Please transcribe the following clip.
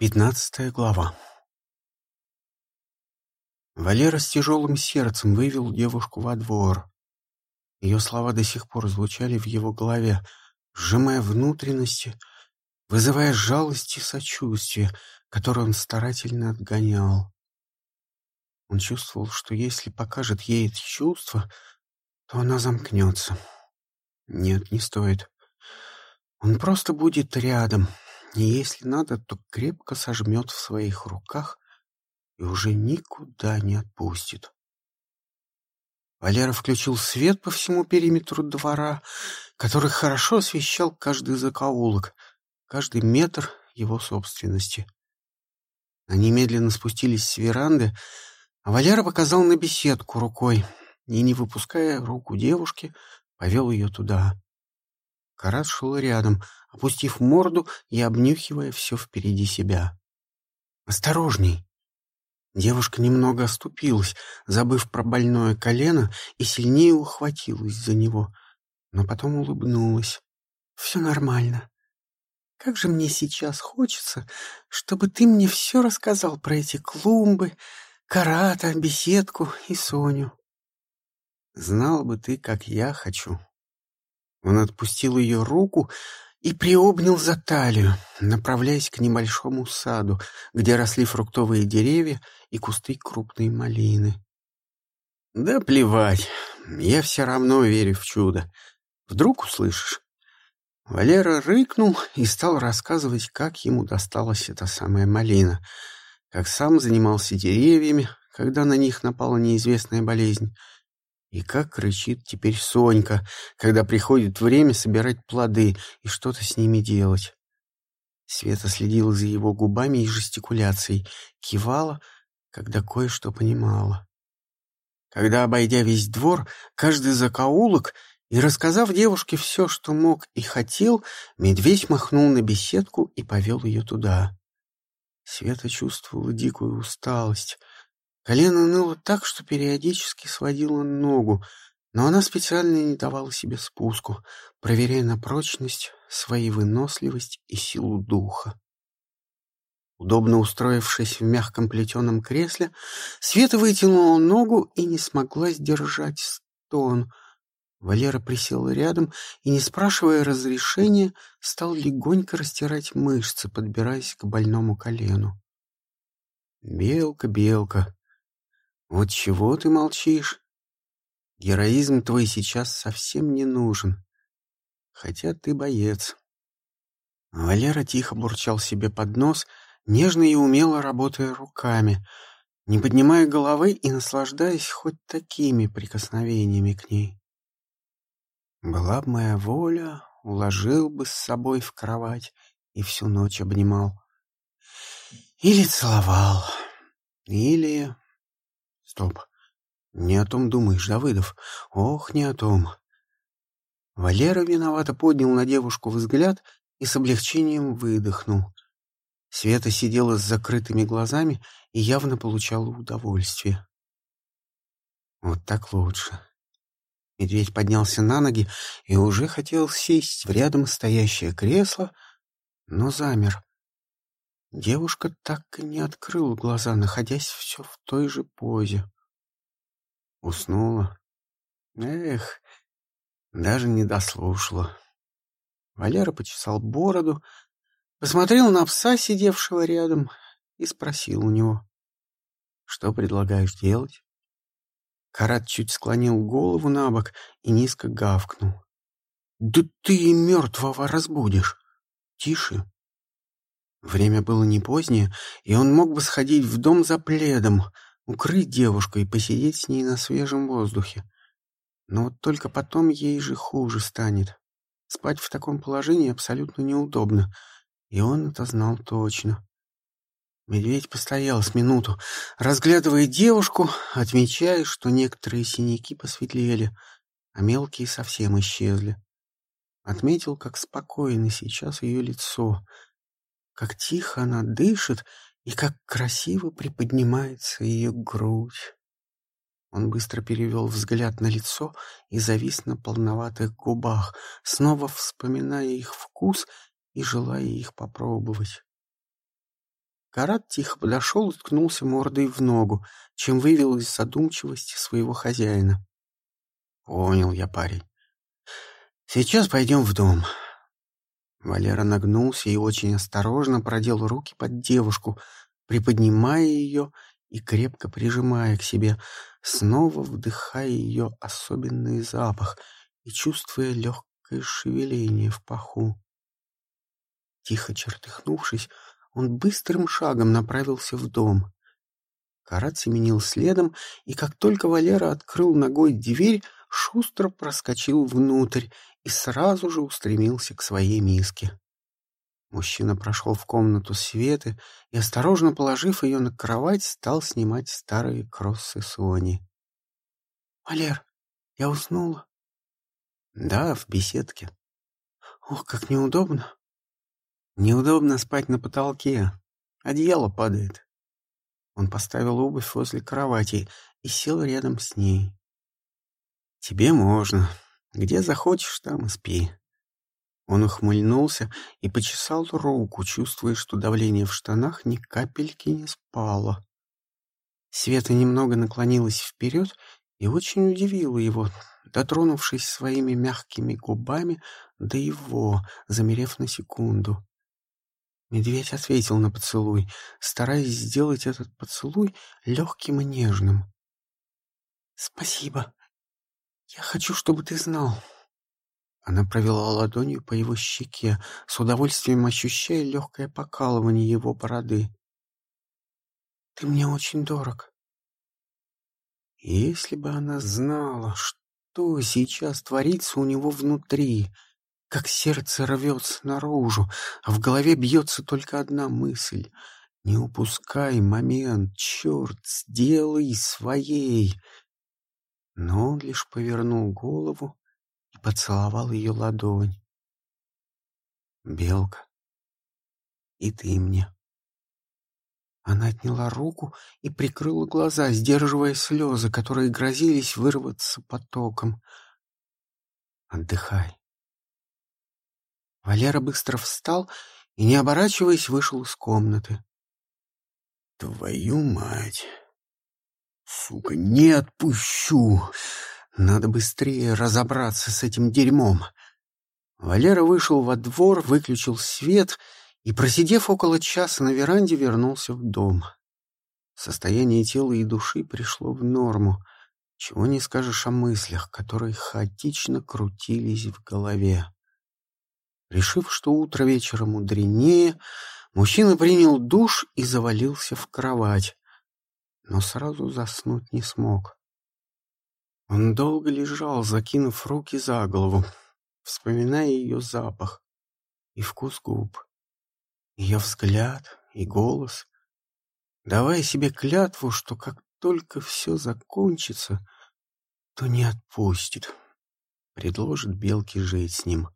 Пятнадцатая глава Валера с тяжелым сердцем вывел девушку во двор. Ее слова до сих пор звучали в его голове, сжимая внутренности, вызывая жалость и сочувствие, которое он старательно отгонял. Он чувствовал, что если покажет ей эти чувства, то она замкнется. Нет, не стоит. Он просто будет рядом, и если надо, то крепко сожмет в своих руках и уже никуда не отпустит. Валера включил свет по всему периметру двора, который хорошо освещал каждый закоулок, каждый метр его собственности. Они медленно спустились с веранды, а Валера показал на беседку рукой и, не выпуская руку девушки, повел ее туда. Карат шел рядом, опустив морду и обнюхивая все впереди себя. «Осторожней!» Девушка немного оступилась, забыв про больное колено, и сильнее ухватилась за него, но потом улыбнулась. «Все нормально. Как же мне сейчас хочется, чтобы ты мне все рассказал про эти клумбы, карата, беседку и Соню». «Знал бы ты, как я хочу», он отпустил ее руку и приобнял за талию, направляясь к небольшому саду, где росли фруктовые деревья и кусты крупной малины. «Да плевать, я все равно верю в чудо. Вдруг услышишь?» Валера рыкнул и стал рассказывать, как ему досталась эта самая малина, как сам занимался деревьями, когда на них напала неизвестная болезнь, и как кричит теперь Сонька, когда приходит время собирать плоды и что-то с ними делать. Света следила за его губами и жестикуляцией, кивала, когда кое-что понимала. Когда, обойдя весь двор, каждый закоулок и рассказав девушке все, что мог и хотел, медведь махнул на беседку и повел ее туда. Света чувствовала дикую усталость, Колено ныло так, что периодически сводило ногу, но она специально не давала себе спуску, проверяя на прочность, свою выносливость и силу духа. Удобно устроившись в мягком плетеном кресле, Света вытянула ногу и не смогла сдержать стон. Валера присел рядом и, не спрашивая разрешения, стал легонько растирать мышцы, подбираясь к больному колену. «Белка, белка, вот чего ты молчишь? Героизм твой сейчас совсем не нужен. Хотя ты боец. Валера тихо бурчал себе под нос, нежно и умело работая руками, не поднимая головы и наслаждаясь хоть такими прикосновениями к ней. Была б моя воля, уложил бы с собой в кровать и всю ночь обнимал. Или целовал, или Стоп. Не о том думаешь, Давыдов. Ох, не о том. Валера виновато поднял на девушку взгляд и с облегчением выдохнул. Света сидела с закрытыми глазами и явно получала удовольствие. Вот так лучше. Медведь поднялся на ноги и уже хотел сесть в рядом стоящее кресло, но замер. Девушка так и не открыла глаза, находясь все в той же позе. Уснула. Эх, даже не дослушала. Валера почесал бороду, посмотрел на пса, сидевшего рядом, и спросил у него. «Что предлагаешь делать?» Карат чуть склонил голову на бок и низко гавкнул. «Да ты и мертвого разбудишь! Тише!» Время было не позднее, и он мог бы сходить в дом за пледом, укрыть девушку и посидеть с ней на свежем воздухе. Но вот только потом ей же хуже станет. Спать в таком положении абсолютно неудобно, и он это знал точно. Медведь постоял с минуту, разглядывая девушку, отмечая, что некоторые синяки посветлели, а мелкие совсем исчезли. Отметил, как спокойно сейчас ее лицо — как тихо она дышит и как красиво приподнимается ее грудь. Он быстро перевел взгляд на лицо и завис на полноватых губах, снова вспоминая их вкус и желая их попробовать. Карат тихо подошел и ткнулся мордой в ногу, чем вывел из задумчивости своего хозяина. «Понял я, парень. Сейчас пойдем в дом». Валера нагнулся и очень осторожно продел руки под девушку, приподнимая ее и крепко прижимая к себе, снова вдыхая ее особенный запах и чувствуя легкое шевеление в паху. Тихо чертыхнувшись, он быстрым шагом направился в дом. Карат семенил следом, и как только Валера открыл ногой дверь, шустро проскочил внутрь и сразу же устремился к своей миске. Мужчина прошел в комнату Светы и, осторожно положив ее на кровать, стал снимать старые кроссы Сони. — Валер, я уснула? — Да, в беседке. — Ох, как неудобно. — Неудобно спать на потолке. Одеяло падает. Он поставил обувь возле кровати и сел рядом с ней. — Тебе можно. Где захочешь, там и спи. Он ухмыльнулся и почесал руку, чувствуя, что давление в штанах ни капельки не спало. Света немного наклонилась вперед и очень удивила его, дотронувшись своими мягкими губами до его, замерев на секунду. Медведь ответил на поцелуй, стараясь сделать этот поцелуй легким и нежным. «Спасибо. Я хочу, чтобы ты знал, она провела ладонью по его щеке, с удовольствием ощущая легкое покалывание его бороды. «Ты мне очень дорог». Если бы она знала, что сейчас творится у него внутри, как сердце рвется наружу, а в голове бьется только одна мысль — не упускай момент, черт, сделай своей. Но он лишь повернул голову и поцеловал ее ладонь. «Белка, и ты мне». Она отняла руку и прикрыла глаза, сдерживая слезы, которые грозились вырваться потоком. «Отдыхай». Валера быстро встал и, не оборачиваясь, вышел из комнаты. «Твою мать! Сука, не отпущу!» Надо быстрее разобраться с этим дерьмом. Валера вышел во двор, выключил свет и, просидев около часа на веранде, вернулся в дом. Состояние тела и души пришло в норму. Чего не скажешь о мыслях, которые хаотично крутились в голове. Решив, что утро вечера мудренее, мужчина принял душ и завалился в кровать, но сразу заснуть не смог. Он долго лежал, закинув руки за голову, вспоминая ее запах и вкус губ, ее взгляд и голос, давая себе клятву, что как только все закончится, то не отпустит, предложит Белке жить с ним.